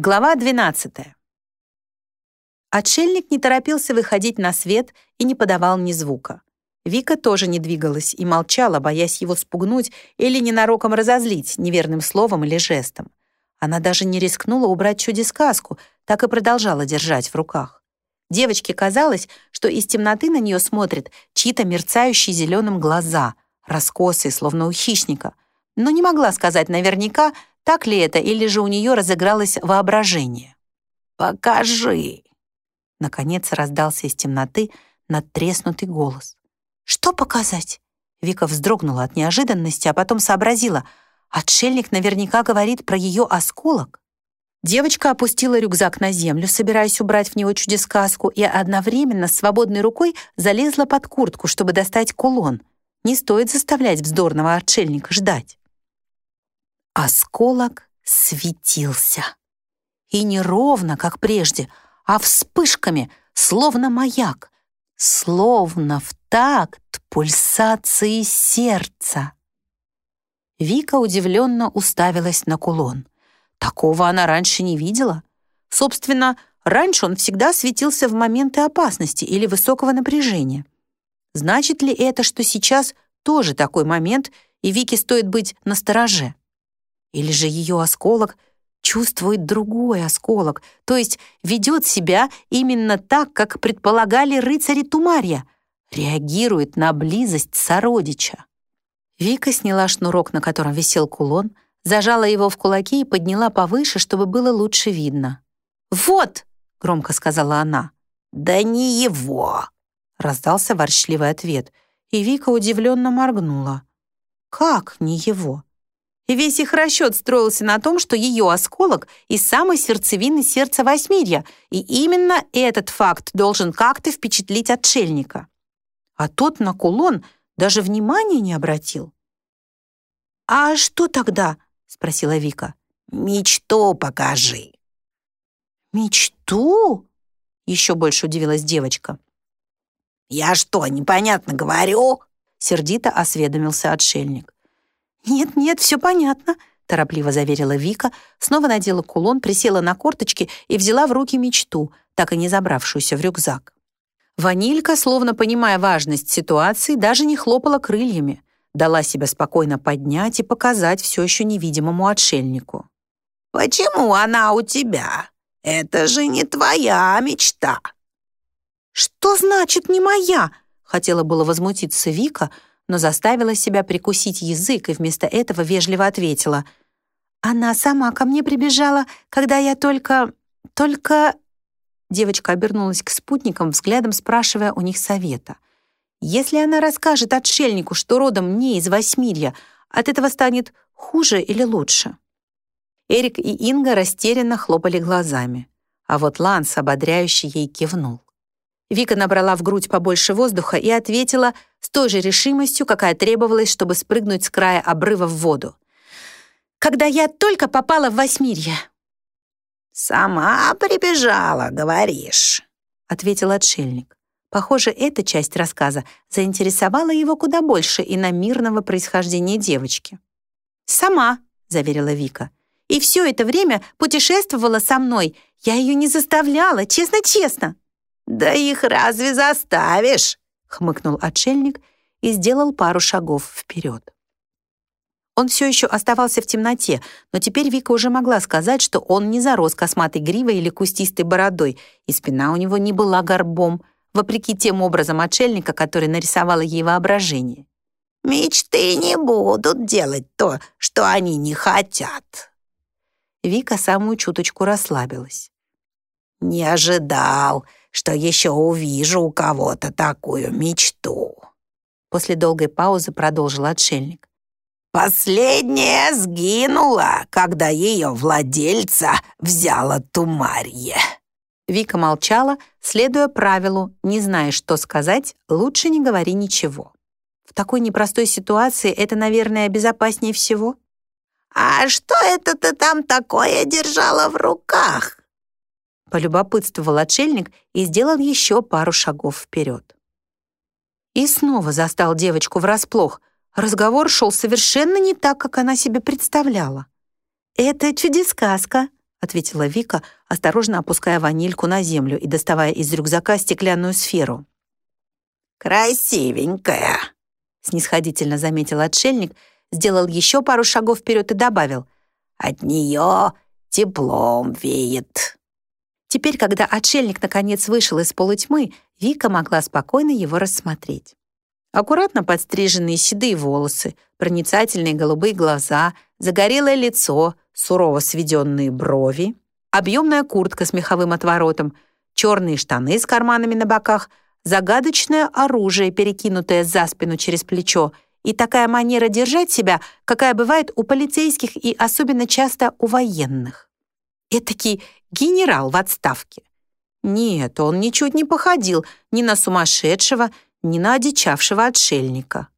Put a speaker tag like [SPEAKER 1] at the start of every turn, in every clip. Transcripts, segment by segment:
[SPEAKER 1] Глава 12. Отшельник не торопился выходить на свет и не подавал ни звука. Вика тоже не двигалась и молчала, боясь его спугнуть или ненароком разозлить неверным словом или жестом. Она даже не рискнула убрать чудес-сказку, так и продолжала держать в руках. Девочке казалось, что из темноты на нее смотрят чьи-то мерцающие зеленым глаза, раскосые, словно у хищника, но не могла сказать наверняка, так ли это, или же у нее разыгралось воображение?
[SPEAKER 2] «Покажи!»
[SPEAKER 1] Наконец раздался из темноты надтреснутый голос.
[SPEAKER 3] «Что показать?»
[SPEAKER 1] Вика вздрогнула от неожиданности, а потом сообразила. Отшельник наверняка говорит про ее осколок. Девочка опустила рюкзак на землю, собираясь убрать в него чудес-сказку, и одновременно свободной рукой залезла под куртку, чтобы достать кулон. Не стоит заставлять вздорного отшельника ждать. Осколок светился. И не ровно, как прежде, а вспышками, словно маяк, словно в такт пульсации сердца. Вика удивленно уставилась на кулон. Такого она раньше не видела. Собственно, раньше он всегда светился в моменты опасности или высокого напряжения. Значит ли это, что сейчас тоже такой момент, и Вике стоит быть настороже? Или же ее осколок чувствует другой осколок, то есть ведет себя именно так, как предполагали рыцари Тумарья, реагирует на близость сородича. Вика сняла шнурок, на котором висел кулон, зажала его в кулаки и подняла повыше, чтобы было лучше видно. «Вот!» — громко сказала она.
[SPEAKER 2] «Да не его!»
[SPEAKER 1] — раздался ворчливый ответ, и Вика удивленно моргнула. «Как не его?» И весь их расчет строился на том, что ее осколок из самой сердцевины сердца Восьмирья, и именно этот факт должен как-то впечатлить отшельника. А тот на кулон даже внимания не обратил.
[SPEAKER 3] «А что тогда?» — спросила Вика.
[SPEAKER 2] «Мечту покажи».
[SPEAKER 3] «Мечту?»
[SPEAKER 1] — еще больше удивилась девочка.
[SPEAKER 2] «Я что, непонятно говорю?»
[SPEAKER 1] — сердито осведомился отшельник.
[SPEAKER 3] «Нет-нет, все понятно», —
[SPEAKER 1] торопливо заверила Вика, снова надела кулон, присела на корточки и взяла в руки мечту, так и не забравшуюся в рюкзак. Ванилька, словно понимая важность ситуации, даже не хлопала крыльями, дала себя спокойно поднять и показать все еще невидимому отшельнику.
[SPEAKER 2] «Почему она у тебя? Это же не твоя мечта!»
[SPEAKER 3] «Что значит «не моя»?»
[SPEAKER 1] Хотела было возмутиться Вика, но заставила себя прикусить язык и вместо этого вежливо ответила. «Она сама ко мне прибежала, когда я только... только...» Девочка обернулась к спутникам, взглядом спрашивая у них совета. «Если она расскажет отшельнику, что родом не из Восьмирья, от этого станет хуже или лучше?» Эрик и Инга растерянно хлопали глазами, а вот Ланс ободряюще ей кивнул. Вика набрала в грудь побольше воздуха и ответила с той же решимостью, какая требовалась, чтобы спрыгнуть с края обрыва в воду. «Когда я только попала в Восьмирье».
[SPEAKER 2] «Сама прибежала, говоришь», —
[SPEAKER 1] ответил отшельник. Похоже, эта часть рассказа заинтересовала его куда больше иномирного происхождения девочки.
[SPEAKER 3] «Сама», — заверила Вика. «И все это время путешествовала со мной. Я ее не заставляла, честно-честно».
[SPEAKER 2] «Да их разве заставишь?»
[SPEAKER 1] — хмыкнул отшельник и сделал пару шагов вперед. Он все еще оставался в темноте, но теперь Вика уже могла сказать, что он не зарос косматой гривой или кустистой бородой, и спина у него не была горбом, вопреки тем образом отшельника, который нарисовало ей воображение.
[SPEAKER 2] «Мечты не будут делать то, что они не хотят».
[SPEAKER 1] Вика самую чуточку расслабилась.
[SPEAKER 2] «Не ожидал, что еще увижу у кого-то такую мечту».
[SPEAKER 1] После долгой паузы продолжил отшельник.
[SPEAKER 2] «Последняя сгинула, когда ее владельца взяла Тумарье».
[SPEAKER 1] Вика молчала, следуя правилу «не знаешь, что сказать, лучше не говори ничего». В такой непростой ситуации это, наверное, безопаснее всего.
[SPEAKER 2] «А что это ты там такое держала в руках?»
[SPEAKER 1] Полюбопытствовал отшельник и сделал еще пару шагов вперед. И снова застал девочку врасплох. Разговор шел совершенно не так, как она себе представляла.
[SPEAKER 3] «Это чудес-сказка», ответила Вика, осторожно опуская ванильку на землю и доставая из рюкзака стеклянную сферу.
[SPEAKER 2] «Красивенькая», — снисходительно заметил отшельник, сделал еще пару шагов вперед и добавил. «От нее теплом веет».
[SPEAKER 3] Теперь, когда отшельник наконец вышел из полутьмы, Вика могла спокойно его рассмотреть. Аккуратно подстриженные седые волосы, проницательные голубые глаза, загорелое лицо, сурово сведенные брови, объемная куртка с меховым отворотом, черные штаны с карманами на боках, загадочное оружие, перекинутое за спину через плечо, и такая манера держать себя, какая бывает у полицейских и особенно часто у военных. Этакий генерал в отставке. Нет, он ничуть не походил ни на сумасшедшего, ни на одичавшего отшельника.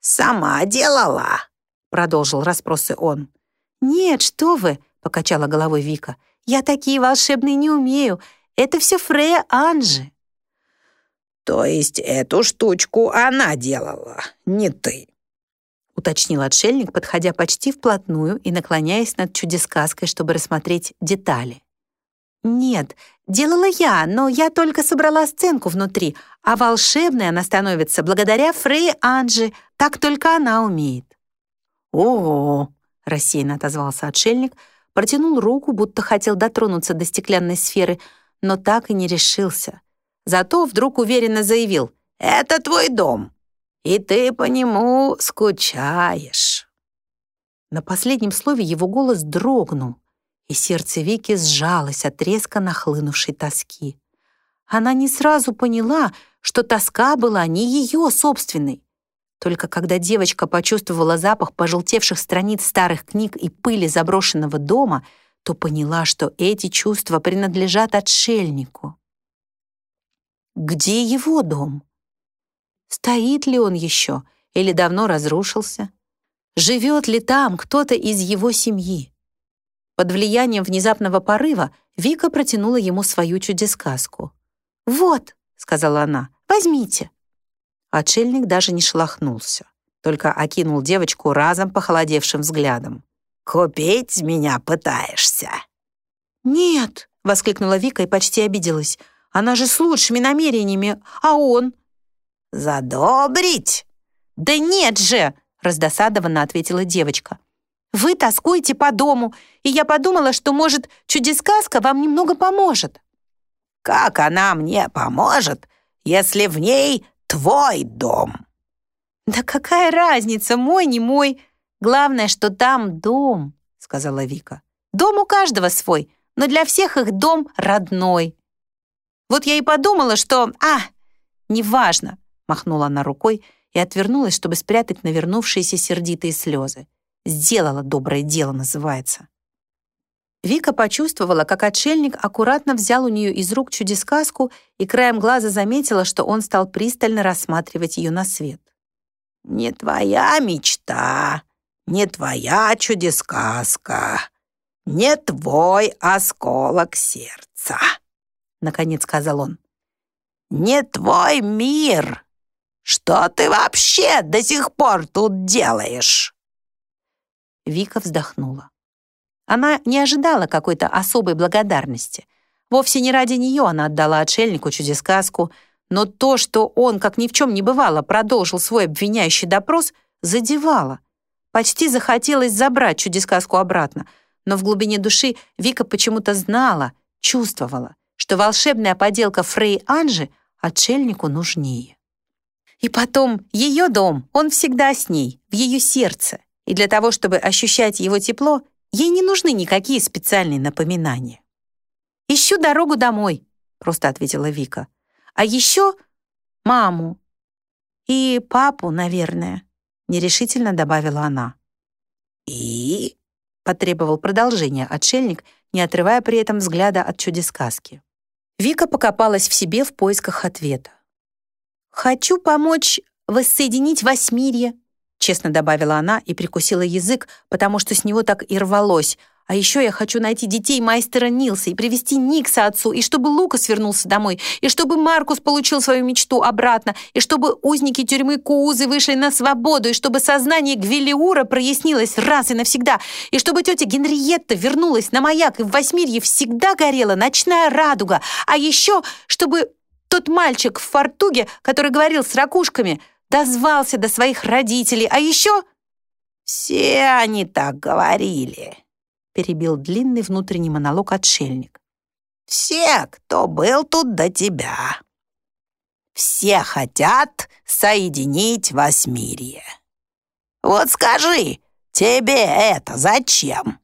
[SPEAKER 2] «Сама делала», — продолжил расспросы он.
[SPEAKER 3] «Нет, что вы», — покачала головой Вика. «Я такие волшебные не умею. Это все Фрея Анжи».
[SPEAKER 2] «То есть эту штучку она делала, не ты?»
[SPEAKER 3] — уточнил отшельник, подходя почти вплотную и наклоняясь над чудесказкой, чтобы рассмотреть детали. «Нет, делала я, но я только собрала сценку внутри, а волшебной она становится благодаря Фрей Анжи, так только она умеет».
[SPEAKER 2] «Ого!»
[SPEAKER 3] — рассеянно отозвался отшельник, протянул руку, будто хотел дотронуться до стеклянной сферы, но так и не решился. Зато вдруг уверенно заявил
[SPEAKER 2] «Это твой дом, и ты по нему скучаешь».
[SPEAKER 3] На последнем слове его голос дрогнул, и сердце Вики сжалось от резко нахлынувшей тоски. Она не сразу поняла, что тоска была не ее собственной. Только когда девочка почувствовала запах пожелтевших страниц старых книг и пыли заброшенного дома, то поняла, что эти чувства принадлежат отшельнику. Где его дом? Стоит ли он еще или давно разрушился? Живет ли там кто-то из его семьи? Под влиянием внезапного порыва Вика протянула ему свою чудесказку. «Вот», — сказала она, — «возьмите». Отшельник даже не шелохнулся, только окинул девочку разом похолодевшим взглядом.
[SPEAKER 2] «Купить меня пытаешься?»
[SPEAKER 3] «Нет», — воскликнула Вика и почти обиделась. «Она же с лучшими намерениями, а он?»
[SPEAKER 2] «Задобрить?»
[SPEAKER 3] «Да нет же!» — раздосадованно ответила девочка. Вы тоскуете по дому, и я подумала, что, может, чудесказка вам немного поможет».
[SPEAKER 2] «Как она мне поможет, если в ней твой дом?»
[SPEAKER 3] «Да какая разница, мой, не мой? Главное, что там дом», — сказала Вика. «Дом у каждого свой, но для всех их дом родной». «Вот я и подумала, что... А, неважно», — махнула она рукой и отвернулась, чтобы спрятать навернувшиеся сердитые слезы. Сделала доброе дело, называется. Вика почувствовала, как отшельник аккуратно взял у нее из рук чудесказку и краем глаза заметила, что он стал пристально рассматривать ее на свет.
[SPEAKER 2] «Не твоя мечта, не твоя чудесказка, не твой осколок сердца», — наконец сказал он. «Не твой мир. Что ты вообще до сих пор тут делаешь?»
[SPEAKER 3] Вика вздохнула. Она не ожидала какой-то особой благодарности. Вовсе не ради нее она отдала отшельнику чудесказку, но то, что он, как ни в чем не бывало, продолжил свой обвиняющий допрос, задевало. Почти захотелось забрать чудесказку обратно, но в глубине души Вика почему-то знала, чувствовала, что волшебная поделка Фрей Анжи отшельнику нужнее. И потом, ее дом, он всегда с ней, в ее сердце и для того, чтобы ощущать его тепло, ей не нужны никакие специальные напоминания. «Ищу дорогу домой», — просто ответила Вика. «А еще маму и папу, наверное», — нерешительно добавила она.
[SPEAKER 2] «И?»
[SPEAKER 3] — потребовал продолжения отшельник, не отрывая при этом взгляда от чудесказки. Вика покопалась в себе в поисках ответа. «Хочу помочь воссоединить Восьмирье», честно добавила она и прикусила язык, потому что с него так и рвалось. А еще я хочу найти детей мастера Нилса и привести Никса отцу, и чтобы Лукас вернулся домой, и чтобы Маркус получил свою мечту обратно, и чтобы узники тюрьмы Куузы вышли на свободу, и чтобы сознание Гвелиура прояснилось раз и навсегда, и чтобы тетя Генриетта вернулась на маяк, и в Восьмирье всегда горела ночная радуга, а еще чтобы тот мальчик в фартуге, который говорил с ракушками, дозвался до своих родителей, а еще...
[SPEAKER 2] «Все они так говорили»,
[SPEAKER 3] перебил длинный внутренний монолог отшельник.
[SPEAKER 2] «Все, кто был тут до тебя. Все хотят соединить Восьмирье. Вот скажи, тебе это зачем?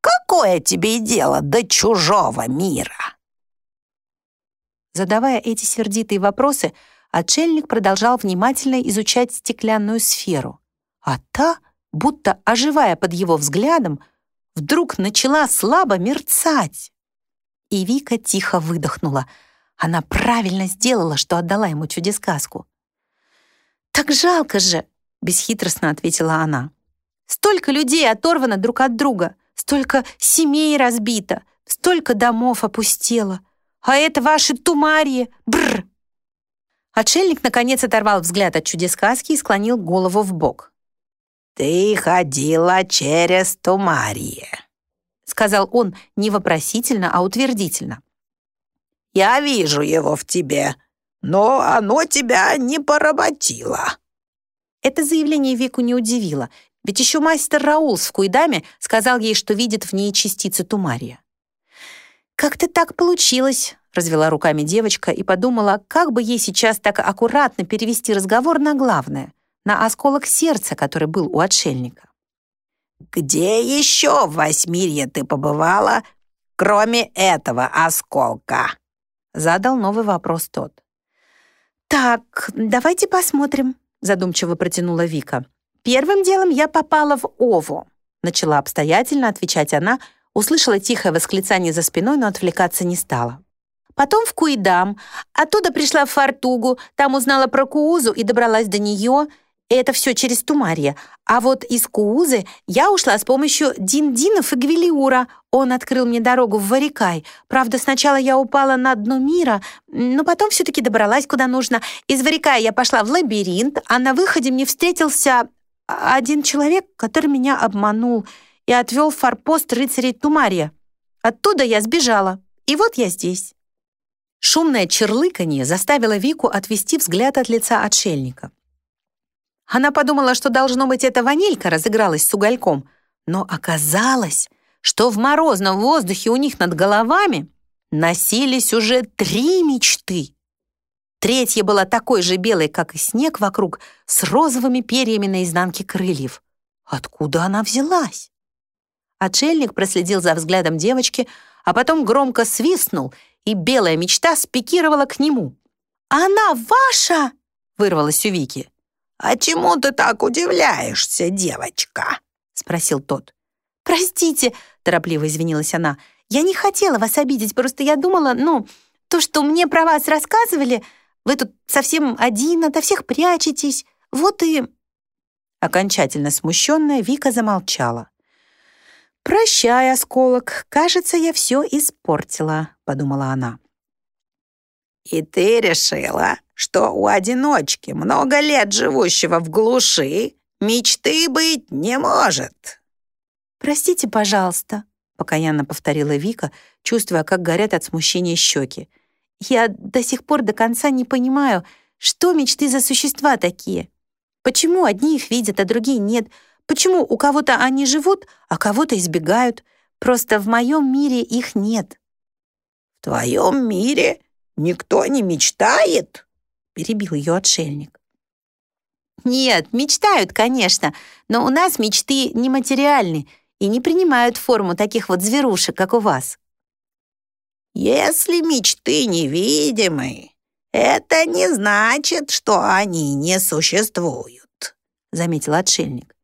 [SPEAKER 2] Какое тебе дело до чужого мира?»
[SPEAKER 3] Задавая эти сердитые вопросы, отшельник продолжал внимательно изучать стеклянную сферу, а та, будто оживая под его взглядом, вдруг начала слабо мерцать. И Вика тихо выдохнула. Она правильно сделала, что отдала ему чудесказку. «Так жалко же!» — бесхитростно ответила она. «Столько людей оторвано друг от друга, столько семей разбито, столько домов опустело. А это ваши тумарии! Бррр!» Отшельник наконец оторвал взгляд от чудесказки и склонил голову в бок.
[SPEAKER 2] «Ты ходила через Тумарье», — сказал он не вопросительно, а утвердительно. «Я вижу его в тебе, но оно тебя не поработило».
[SPEAKER 3] Это заявление Вику не удивило, ведь еще мастер Раул в Куйдаме сказал ей, что видит в ней частицы Тумария. «Как-то так получилось», — развела руками девочка и подумала, как бы ей сейчас так аккуратно перевести разговор на главное — на осколок сердца, который был у отшельника.
[SPEAKER 2] «Где еще в Восьмирье ты побывала, кроме этого осколка?»
[SPEAKER 3] Задал новый вопрос тот. «Так, давайте посмотрим», задумчиво протянула Вика. «Первым делом я попала в Ову», начала обстоятельно отвечать она, услышала тихое восклицание за спиной, но отвлекаться не стала. Потом в Куидам, оттуда пришла в Фартугу, там узнала про Куузу и добралась до нее, это все через Тумарье. А вот из Куузы я ушла с помощью Дин-Динов и Гвелиура. Он открыл мне дорогу в Варикай. Правда, сначала я упала на дно мира, но потом все-таки добралась куда нужно. Из Варикая я пошла в лабиринт, а на выходе мне встретился один человек, который меня обманул и отвел в форпост рыцарей Тумарья. Оттуда я сбежала, и вот я здесь». Шумное черлыканье заставило Вику отвести взгляд от лица отшельника. Она подумала, что, должно быть, эта ванилька разыгралась с угольком, но оказалось, что в морозном воздухе у них над головами носились уже три мечты. Третья была такой же белой, как и снег вокруг, с розовыми перьями на изнанке крыльев. Откуда она взялась? Отшельник проследил за взглядом девочки, а потом громко свистнул, и белая мечта спикировала к нему. «Она ваша!» — вырвалась у Вики.
[SPEAKER 2] «А чему ты так удивляешься, девочка?» — спросил тот.
[SPEAKER 3] «Простите», — торопливо извинилась она, «я не хотела вас обидеть, просто я думала, ну, то, что мне про вас рассказывали, вы тут совсем один, ото всех прячетесь, вот и...»
[SPEAKER 1] Окончательно смущенная Вика замолчала. «Прощай, осколок, кажется, я все испортила», — подумала она.
[SPEAKER 2] «И ты решила, что у одиночки, много лет живущего в глуши, мечты быть не может».
[SPEAKER 3] «Простите, пожалуйста», — покаянно повторила Вика, чувствуя, как горят от смущения щеки. «Я до сих пор до конца не понимаю, что мечты за существа такие. Почему одни их видят, а другие нет? Почему у кого-то они живут, а кого-то избегают? Просто в моем мире их нет».
[SPEAKER 2] «В твоем мире никто не мечтает?»
[SPEAKER 3] — перебил ее отшельник. «Нет, мечтают, конечно, но у нас мечты нематериальны и не принимают форму таких вот зверушек, как у вас».
[SPEAKER 2] «Если мечты невидимы, это не значит, что они не существуют», — заметил отшельник.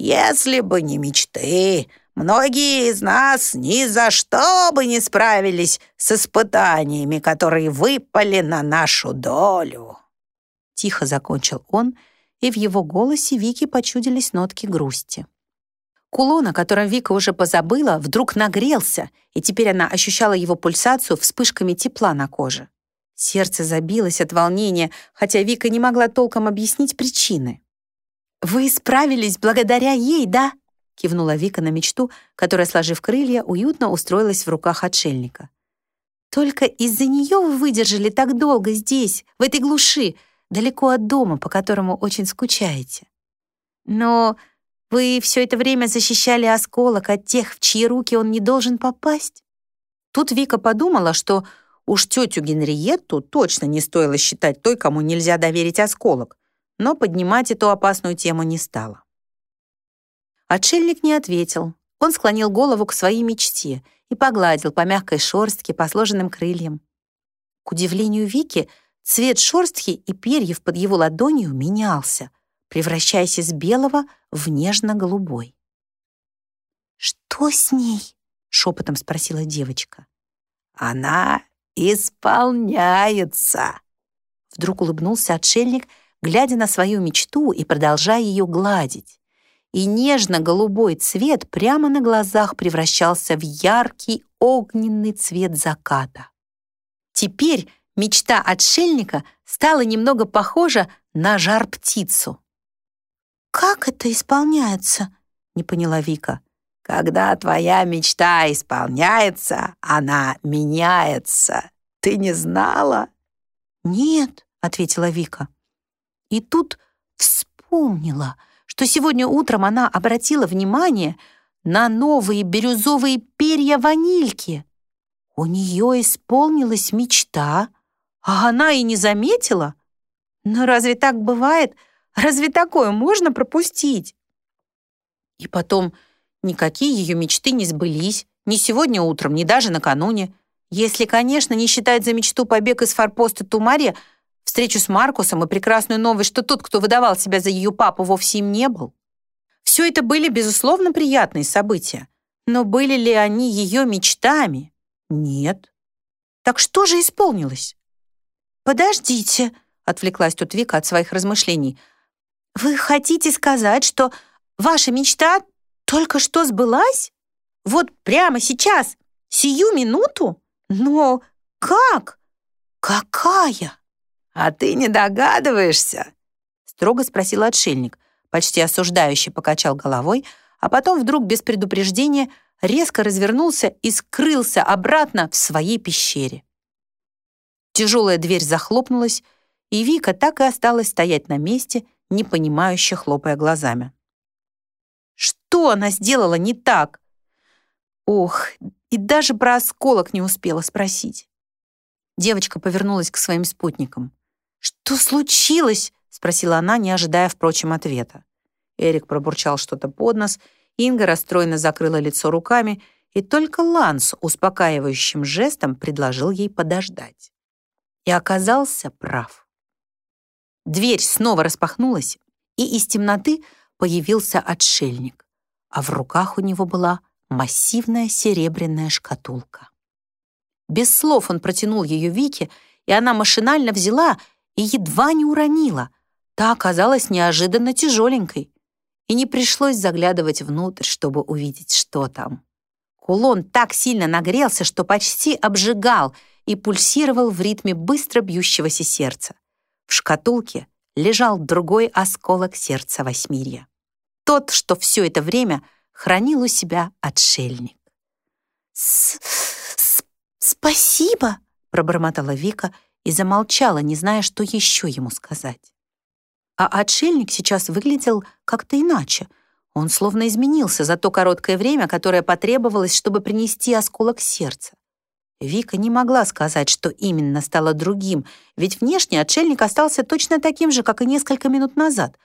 [SPEAKER 2] «Если бы не мечты, Многие из нас ни за что бы не справились с испытаниями, которые выпали на нашу долю.
[SPEAKER 3] Тихо закончил он, и в его голосе Вики почудились нотки грусти. Кулон, о котором Вика уже позабыла, вдруг нагрелся, и теперь она ощущала его пульсацию вспышками тепла на коже. Сердце забилось от волнения, хотя Вика не могла толком объяснить причины. «Вы справились благодаря ей, да?» кивнула Вика на мечту, которая, сложив крылья, уютно устроилась в руках отшельника. «Только из-за нее вы выдержали так долго здесь, в этой глуши, далеко от дома, по которому очень скучаете. Но вы все это время защищали осколок от тех, в чьи руки он не должен попасть. Тут Вика подумала, что уж тетю Генриетту точно не стоило считать той, кому нельзя доверить осколок, но поднимать эту опасную тему не стала. Отшельник не ответил. Он склонил голову к своей мечте и погладил по мягкой шорстке, по сложенным крыльям. К удивлению Вики, цвет шорстки и перьев под его ладонью менялся, превращаясь из белого в нежно-голубой. «Что с ней?» — шепотом спросила девочка.
[SPEAKER 2] «Она исполняется!»
[SPEAKER 3] Вдруг улыбнулся отшельник, глядя на свою мечту и продолжая ее гладить. И нежно-голубой цвет прямо на глазах превращался в яркий огненный цвет заката. Теперь мечта отшельника стала немного похожа на жар-птицу. «Как это исполняется?» — не поняла Вика.
[SPEAKER 2] «Когда твоя мечта исполняется, она меняется. Ты не знала?»
[SPEAKER 3] «Нет», — ответила Вика. И тут вспомнила, что сегодня утром она обратила внимание на новые бирюзовые перья ванильки. У нее исполнилась мечта, а она и не заметила. Но разве так бывает, — Разве такое можно пропустить? И потом, никакие ее мечты не сбылись. Ни сегодня утром, ни даже накануне. Если, конечно, не считать за мечту побег из форпоста Тумари, встречу с Маркусом и прекрасную новость, что тот, кто выдавал себя за ее папу, вовсе им не был. Все это были, безусловно, приятные события. Но были ли они ее мечтами? Нет. Так что же исполнилось? «Подождите», — отвлеклась тут Вика от своих размышлений — «Вы хотите сказать, что ваша мечта только что сбылась? Вот прямо сейчас, сию минуту? Но как? Какая?»
[SPEAKER 2] «А ты не догадываешься?»
[SPEAKER 3] строго спросил отшельник, почти осуждающий покачал головой, а потом вдруг без предупреждения резко развернулся и скрылся обратно в своей пещере. Тяжелая дверь захлопнулась, и Вика так и осталась стоять на месте, непонимающе хлопая глазами. Что она сделала не так? Ох, и даже про осколок не успела спросить. Девочка повернулась к своим спутникам. «Что случилось?» — спросила она, не ожидая, впрочем, ответа. Эрик пробурчал что-то под нос, Инга расстроенно закрыла лицо руками, и только Ланс успокаивающим жестом предложил ей подождать. И оказался прав. Дверь снова распахнулась, и из темноты появился отшельник, а в руках у него была массивная серебряная шкатулка. Без слов он протянул ее Вике, и она машинально взяла и едва не уронила. Та оказалась неожиданно тяжеленькой, и не пришлось заглядывать внутрь, чтобы увидеть, что там. Кулон так сильно нагрелся, что почти обжигал и пульсировал в ритме быстро бьющегося сердца. В шкатулке лежал другой осколок сердца Восьмирья. Тот, что все это время хранил у себя отшельник. С -с «Спасибо!» — пробормотала Вика и замолчала, не зная, что еще ему сказать. А отшельник сейчас выглядел как-то иначе. Он словно изменился за то короткое время, которое потребовалось, чтобы принести осколок сердца. Вика не могла сказать, что именно стало другим, ведь внешне отшельник остался точно таким же, как и несколько минут назад.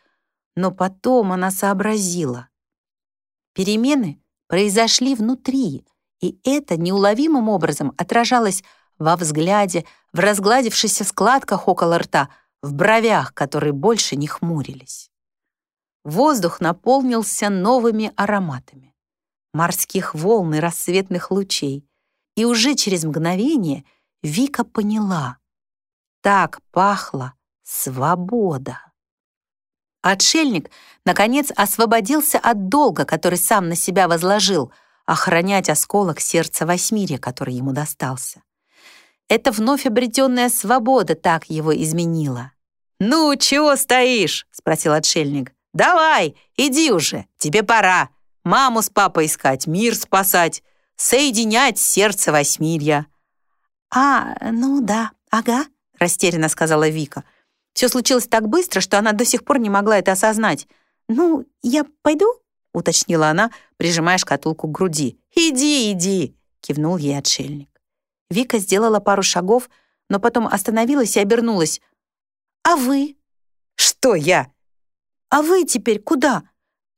[SPEAKER 3] Но потом она сообразила. Перемены произошли внутри, и это неуловимым образом отражалось во взгляде, в разгладившихся складках около рта, в бровях, которые больше не хмурились. Воздух наполнился новыми ароматами. Морских волн и рассветных лучей — и уже через мгновение Вика поняла. Так пахла свобода. Отшельник, наконец, освободился от долга, который сам на себя возложил, охранять осколок сердца Восьмирия, который ему достался. Эта вновь обретенная свобода так его изменила. «Ну, чего стоишь?» — спросил отшельник. «Давай, иди уже, тебе пора. Маму с папой искать, мир спасать, соединять сердце Восьмирья».
[SPEAKER 1] «А, ну да, ага», — растерянно сказала Вика. Все случилось так быстро, что она до сих пор не могла это осознать. «Ну, я пойду?» — уточнила она, прижимая шкатулку к груди.
[SPEAKER 3] «Иди, иди!» — кивнул ей отшельник.
[SPEAKER 1] Вика сделала пару шагов, но потом остановилась и обернулась. «А вы?»
[SPEAKER 3] «Что я?»
[SPEAKER 1] «А вы теперь куда?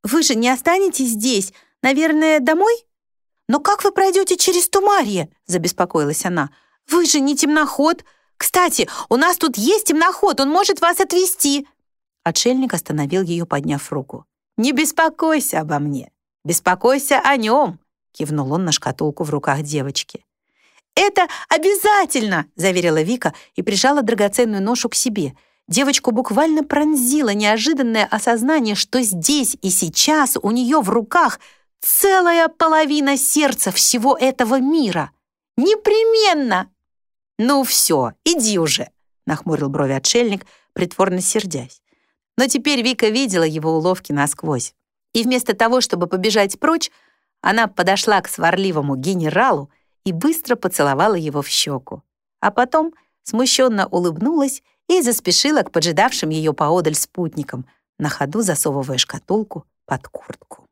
[SPEAKER 1] Вы же не останетесь здесь. Наверное, домой?» «Но как вы пройдете через Тумарье?» — забеспокоилась она. «Вы же не темноход. Кстати, у нас тут есть темноход, он может вас отвезти».
[SPEAKER 3] Отшельник остановил ее, подняв руку. «Не беспокойся обо мне, беспокойся о нем», кивнул он на шкатулку в руках девочки.
[SPEAKER 1] «Это обязательно!» — заверила Вика и прижала драгоценную ношу к себе. Девочку буквально пронзило неожиданное осознание, что здесь и сейчас у нее в руках целая половина сердца всего этого мира. «Непременно!»
[SPEAKER 3] «Ну все, иди уже», — нахмурил брови отшельник, притворно сердясь. Но теперь Вика видела его уловки насквозь. И вместо того, чтобы побежать прочь, она подошла к сварливому генералу и быстро поцеловала его в щеку. А потом смущенно улыбнулась и заспешила к поджидавшим ее поодаль спутникам, на ходу засовывая шкатулку под куртку.